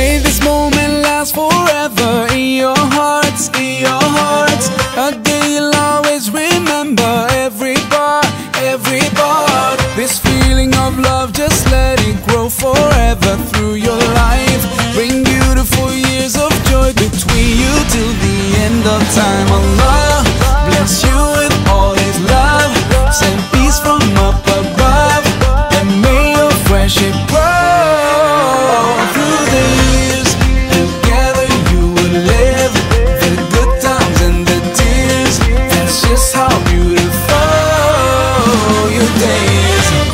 Maybe days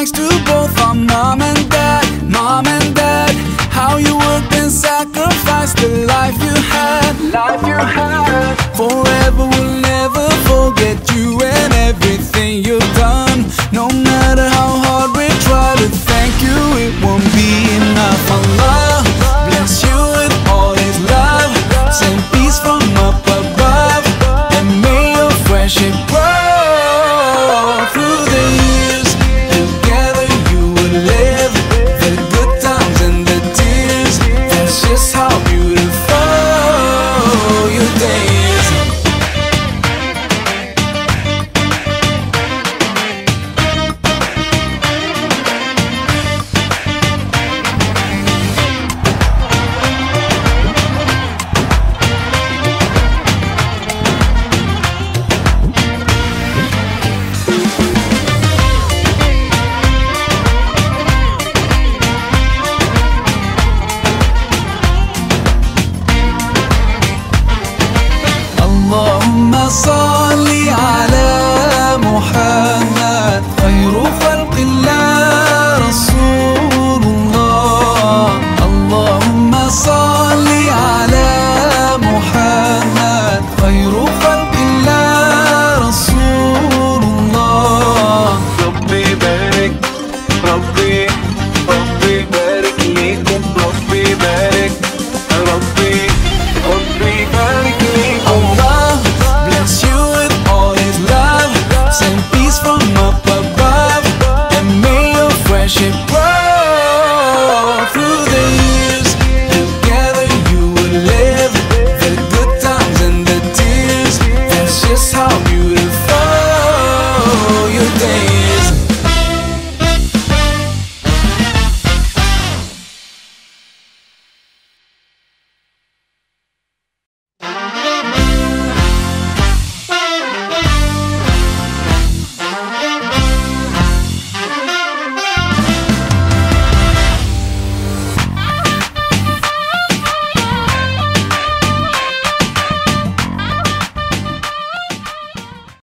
thanks to both our mom and dad, mom and dad. How you worked and sacrificed the life you had, life you had forever. saw beautiful. Your day